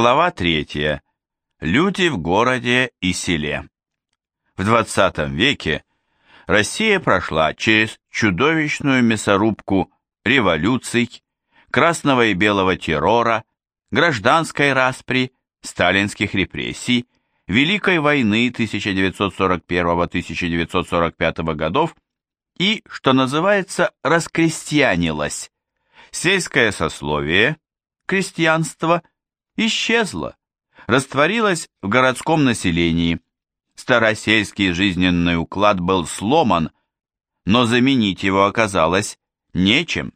Глава 3. Люди в городе и селе. В 20 веке Россия прошла через чудовищную мясорубку революций, красного и белого террора, гражданской распри, сталинских репрессий, Великой войны 1941-1945 годов и, что называется, раскрестьянилась. Сельское сословие, крестьянство – исчезла, растворилась в городском населении. Старосельский жизненный уклад был сломан, но заменить его оказалось нечем.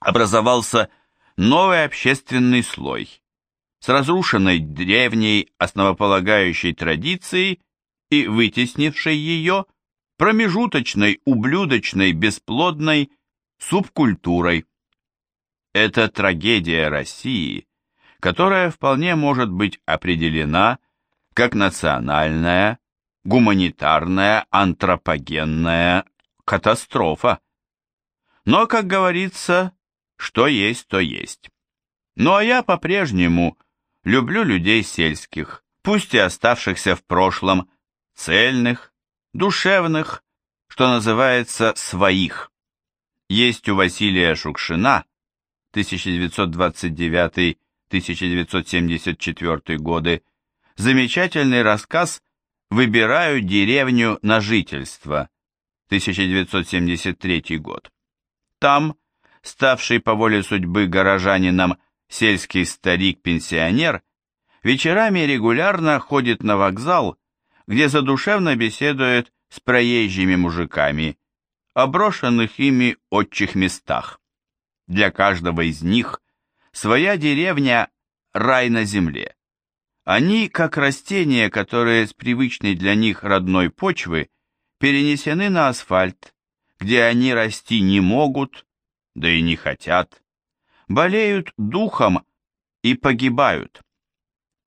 Образовался новый общественный слой с разрушенной древней основополагающей традицией и вытеснившей ее промежуточной, ублюдочной, бесплодной субкультурой. Это трагедия России, которая вполне может быть определена как национальная, гуманитарная, антропогенная катастрофа. Но, как говорится, что есть, то есть. Ну а я по-прежнему люблю людей сельских, пусть и оставшихся в прошлом, цельных, душевных, что называется, своих. Есть у Василия Шукшина, 1929 1974 годы, замечательный рассказ «Выбираю деревню на жительство» 1973 год. Там, ставший по воле судьбы горожанином сельский старик-пенсионер, вечерами регулярно ходит на вокзал, где задушевно беседует с проезжими мужиками, оброшенных ими отчих местах. Для каждого из них Своя деревня – рай на земле. Они, как растения, которые с привычной для них родной почвы, перенесены на асфальт, где они расти не могут, да и не хотят, болеют духом и погибают.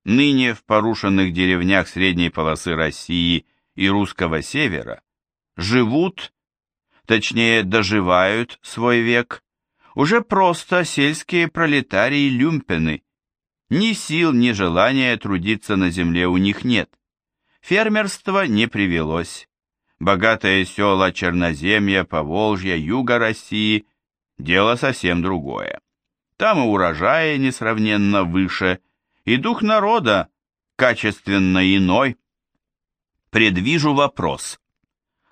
Ныне в порушенных деревнях средней полосы России и русского севера живут, точнее доживают свой век, уже просто сельские пролетарии-люмпены. Ни сил, ни желания трудиться на земле у них нет. Фермерство не привелось. Богатые села Черноземья, Поволжья, Юга России – дело совсем другое. Там и урожаи несравненно выше, и дух народа качественно иной. Предвижу вопрос.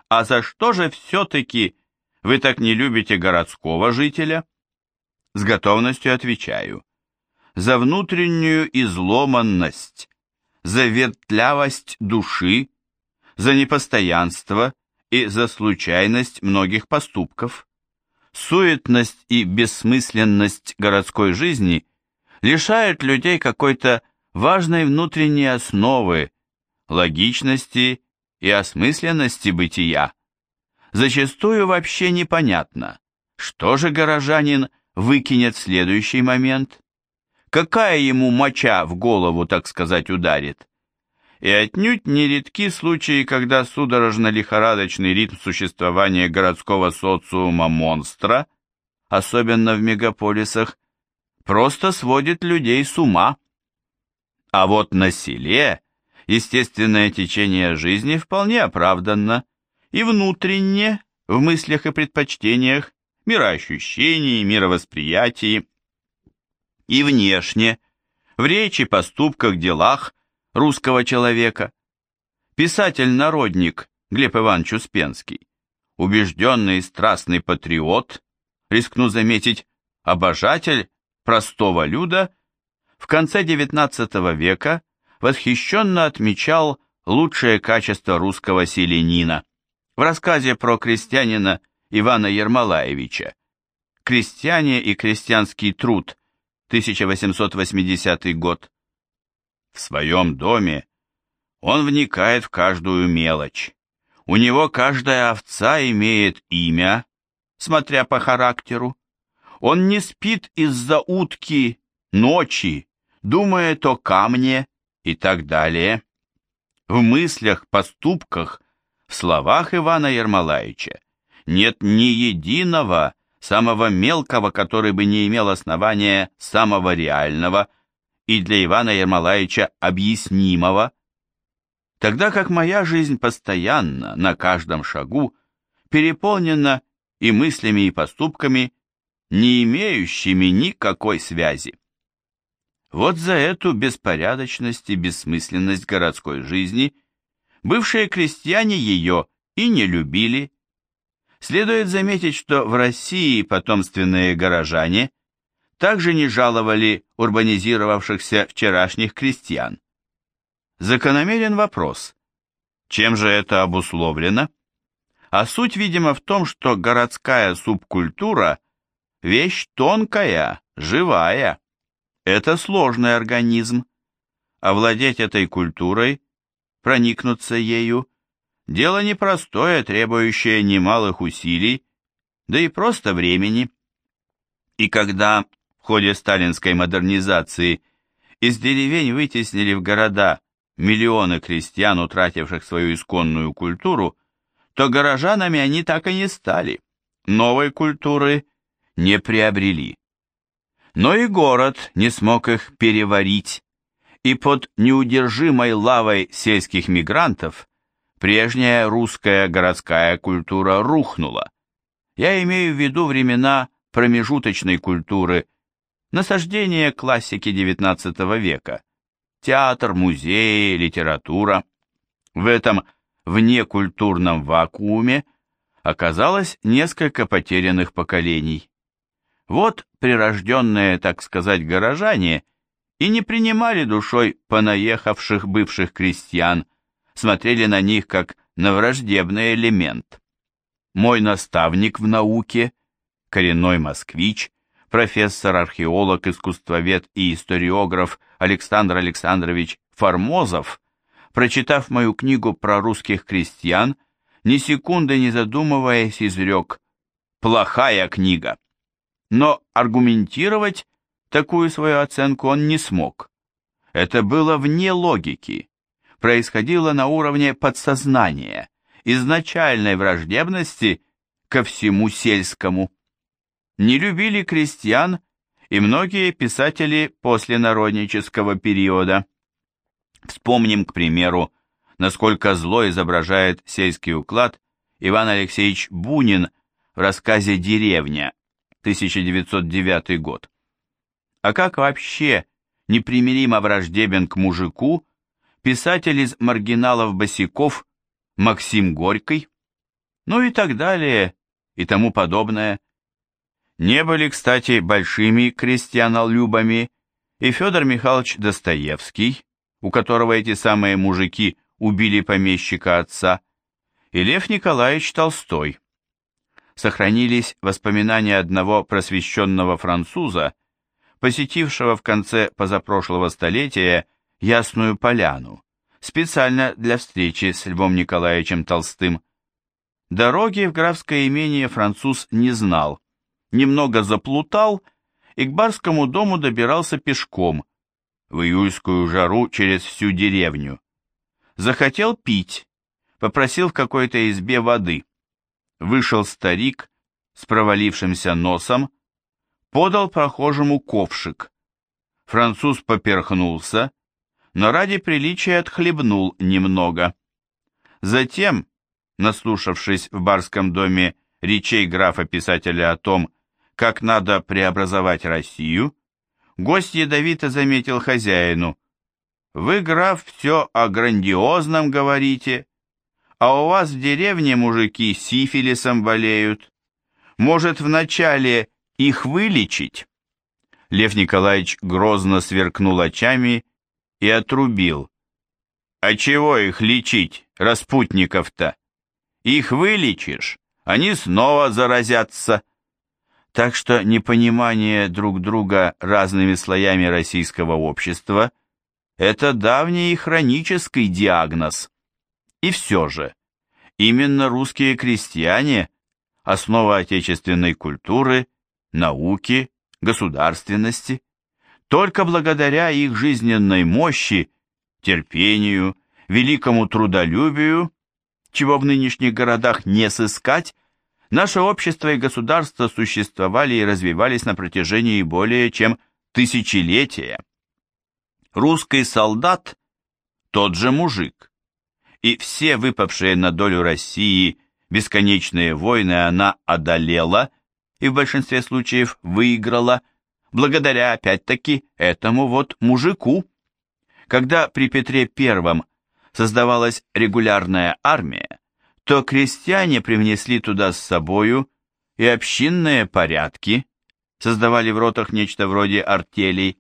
А за что же все-таки вы так не любите городского жителя? С готовностью отвечаю. За внутреннюю изломанность, за вертлявость души, за непостоянство и за случайность многих поступков. Суетность и бессмысленность городской жизни лишают людей какой-то важной внутренней основы, логичности и осмысленности бытия. Зачастую вообще непонятно, что же горожанин выкинет в следующий момент? Какая ему моча в голову, так сказать, ударит? И отнюдь не редки случаи, когда судорожно-лихорадочный ритм существования городского социума монстра, особенно в мегаполисах, просто сводит людей с ума. А вот на селе естественное течение жизни вполне оправданно, и внутренне, в мыслях и предпочтениях, мироощущении, мировосприятии, и внешне, в речи, поступках, делах русского человека. Писатель-народник Глеб Иванович Успенский, убежденный и страстный патриот, рискну заметить, обожатель простого люда, в конце XIX века восхищенно отмечал лучшее качество русского селянина. В рассказе про крестьянина Ивана Ермолаевича. Крестьяне и крестьянский труд, 1880 год. В своем доме он вникает в каждую мелочь. У него каждая овца имеет имя, смотря по характеру. Он не спит из-за утки ночи, думает о камне и так далее. В мыслях, поступках, в словах Ивана Ермолаевича нет ни единого, самого мелкого, который бы не имел основания самого реального, и для Ивана Ермолаевича объяснимого, тогда как моя жизнь постоянно, на каждом шагу, переполнена и мыслями, и поступками, не имеющими никакой связи. Вот за эту беспорядочность и бессмысленность городской жизни бывшие крестьяне ее и не любили. Следует заметить, что в России потомственные горожане также не жаловали урбанизировавшихся вчерашних крестьян. Закономерен вопрос, чем же это обусловлено? А суть, видимо, в том, что городская субкультура – вещь тонкая, живая. Это сложный организм. Овладеть этой культурой, проникнуться ею – дело непростое, требующее немалых усилий, да и просто времени. И когда в ходе сталинской модернизации из деревень вытеснили в города миллионы крестьян, утративших свою исконную культуру, то горожанами они так и не стали, новой культуры не приобрели. Но и город не смог их переварить, и под неудержимой лавой сельских мигрантов прежняя русская городская культура рухнула. Я имею в виду времена промежуточной культуры, насаждение классики XIX века, театр, музеи, литература. В этом внекультурном вакууме оказалось несколько потерянных поколений. Вот прирожденные, так сказать, горожане и не принимали душой понаехавших бывших крестьян, смотрели на них как на враждебный элемент. Мой наставник в науке, коренной москвич, профессор-археолог, искусствовед и историограф Александр Александрович Формозов, прочитав мою книгу про русских крестьян, ни секунды не задумываясь изрек «плохая книга». Но аргументировать такую свою оценку он не смог. Это было вне логики, происходило на уровне подсознания, изначальной враждебности ко всему сельскому. Не любили крестьян и многие писатели после народнического периода. Вспомним, к примеру, насколько зло изображает сельский уклад Иван Алексеевич Бунин в рассказе «Деревня» 1909 год. А как вообще непримиримо враждебен к мужику писатель из маргиналов-босиков Максим Горький, ну и так далее, и тому подобное. Не были, кстати, большими крестьянолюбами и Федор Михайлович Достоевский, у которого эти самые мужики убили помещика отца, и Лев Николаевич Толстой. Сохранились воспоминания одного просвещенного француза, посетившего в конце позапрошлого столетия Ясную Поляну, специально для встречи с Львом Николаевичем Толстым. Дороги в графское имение француз не знал, немного заплутал и к барскому дому добирался пешком, в июльскую жару через всю деревню. Захотел пить, попросил в какой-то избе воды. Вышел старик с провалившимся носом, подал прохожему ковшик. Француз поперхнулся, но ради приличия отхлебнул немного. Затем, наслушавшись в барском доме речей графа-писателя о том, как надо преобразовать Россию, гость ядовито заметил хозяину. «Вы, граф, все о грандиозном говорите, а у вас в деревне мужики сифилисом болеют. Может, вначале их вылечить?» Лев Николаевич грозно сверкнул очами и отрубил. «А чего их лечить, распутников-то? Их вылечишь, они снова заразятся» так что непонимание друг друга разными слоями российского общества – это давний и хронический диагноз. И все же, именно русские крестьяне – основа отечественной культуры, науки, государственности. Только благодаря их жизненной мощи, терпению, великому трудолюбию, чего в нынешних городах не сыскать, Наше общество и государство существовали и развивались на протяжении более чем тысячелетия. Русский солдат – тот же мужик. И все выпавшие на долю России бесконечные войны она одолела и в большинстве случаев выиграла, благодаря опять-таки этому вот мужику. Когда при Петре Первом создавалась регулярная армия, то крестьяне привнесли туда с собою и общинные порядки, создавали в ротах нечто вроде артелей.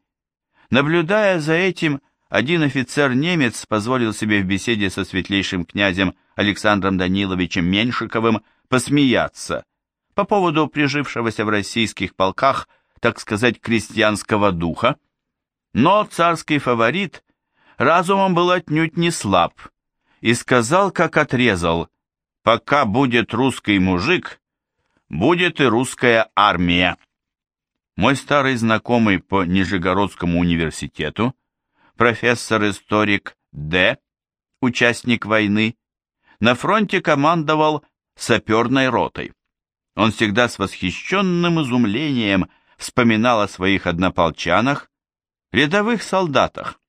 Наблюдая за этим, один офицер-немец позволил себе в беседе со светлейшим князем Александром Даниловичем Меньшиковым посмеяться по поводу прижившегося в российских полках, так сказать, крестьянского духа. Но царский фаворит разумом был отнюдь не слаб и сказал, как отрезал, «Пока будет русский мужик, будет и русская армия». Мой старый знакомый по Нижегородскому университету, профессор-историк Д., участник войны, на фронте командовал саперной ротой. Он всегда с восхищенным изумлением вспоминал о своих однополчанах, рядовых солдатах.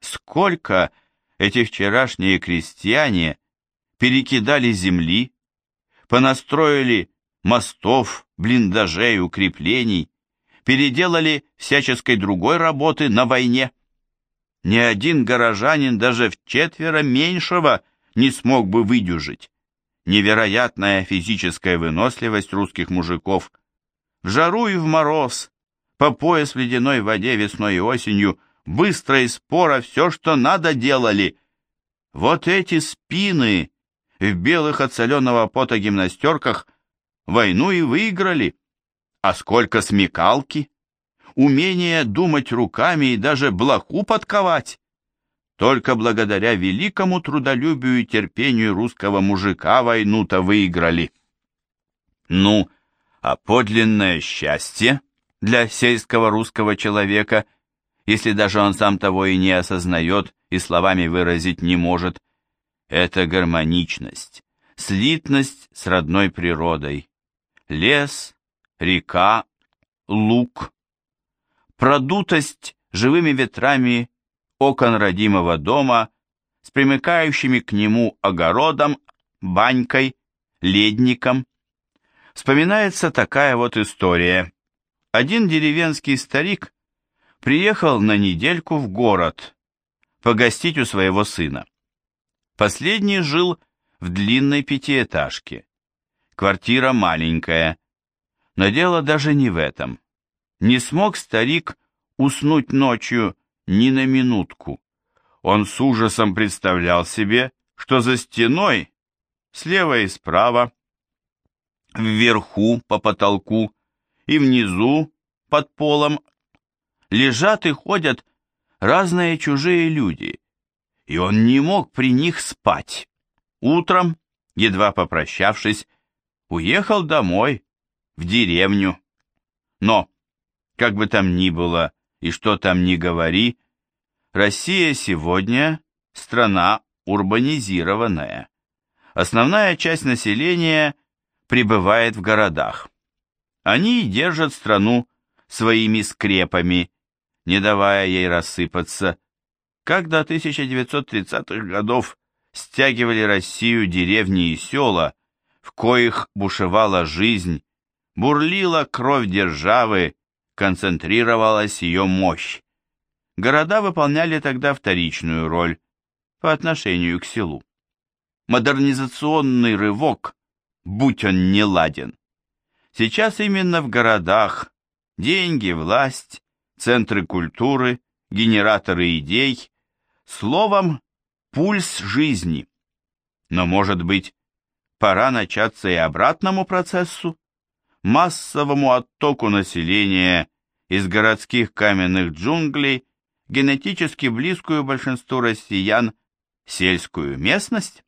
Сколько эти вчерашние крестьяне перекидали земли, понастроили мостов, блиндажей, укреплений, переделали всяческой другой работы на войне. Ни один горожанин даже в четверо меньшего не смог бы выдюжить. Невероятная физическая выносливость русских мужиков. В жару и в мороз, по пояс в ледяной воде весной и осенью, быстро и споро все, что надо, делали. Вот эти спины в белых от соленого пота гимнастерках войну и выиграли. А сколько смекалки, умения думать руками и даже блоху подковать. Только благодаря великому трудолюбию и терпению русского мужика войну-то выиграли. Ну, а подлинное счастье для сельского русского человека, если даже он сам того и не осознает и словами выразить не может, это гармоничность, слитность с родной природой. Лес, река, луг, продутость живыми ветрами окон родимого дома с примыкающими к нему огородом, банькой, ледником. Вспоминается такая вот история. Один деревенский старик приехал на недельку в город погостить у своего сына. Последний жил в длинной пятиэтажке. Квартира маленькая, но дело даже не в этом. Не смог старик уснуть ночью ни на минутку. Он с ужасом представлял себе, что за стеной, слева и справа, вверху по потолку и внизу под полом лежат и ходят разные чужие люди, и он не мог при них спать. Утром, едва попрощавшись, уехал домой, в деревню. Но, как бы там ни было и что там ни говори, Россия сегодня страна урбанизированная. Основная часть населения пребывает в городах. Они держат страну своими скрепами, не давая ей рассыпаться, как до 1930-х годов стягивали Россию деревни и села, в коих бушевала жизнь, бурлила кровь державы, концентрировалась ее мощь. Города выполняли тогда вторичную роль по отношению к селу. Модернизационный рывок, будь он не ладен. Сейчас именно в городах деньги, власть, центры культуры, генераторы идей, словом, пульс жизни. Но, может быть, пора начаться и обратному процессу? Массовому оттоку населения из городских каменных джунглей генетически близкую большинству россиян сельскую местность?